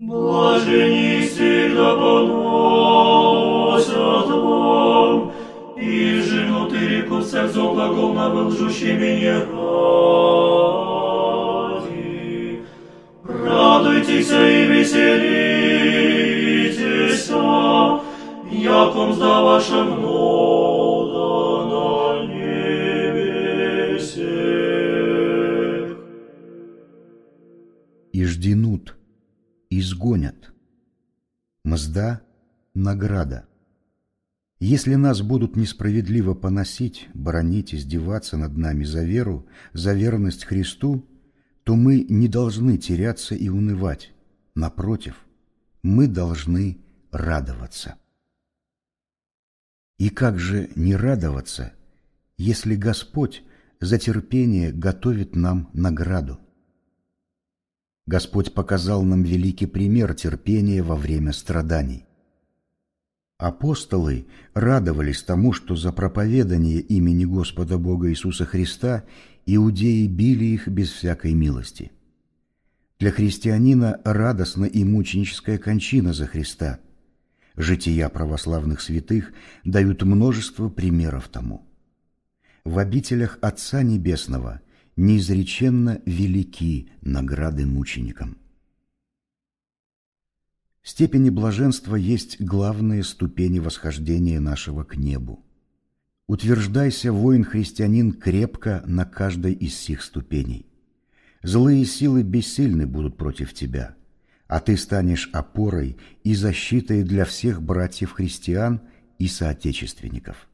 Блажени всегда поносят вам, и жену ты реку всех зол глагол на вылжущий меня ради. Радуйтесь и веселитесь, яком за ваша много на небесе. И жденут, изгонят. Мзда — награда. Если нас будут несправедливо поносить, бронить, издеваться над нами за веру, за верность Христу, то мы не должны теряться и унывать. Напротив, мы должны радоваться. И как же не радоваться, если Господь за терпение готовит нам награду? Господь показал нам великий пример терпения во время страданий. Апостолы радовались тому, что за проповедание имени Господа Бога Иисуса Христа иудеи били их без всякой милости. Для христианина радостна и мученическая кончина за Христа. Жития православных святых дают множество примеров тому. В обителях Отца Небесного неизреченно велики награды мученикам. Степени блаженства есть главные ступени восхождения нашего к небу. Утверждайся, воин-христианин, крепко на каждой из сих ступеней. Злые силы бессильны будут против тебя, а ты станешь опорой и защитой для всех братьев-христиан и соотечественников.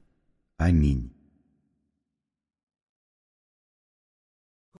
Аминь.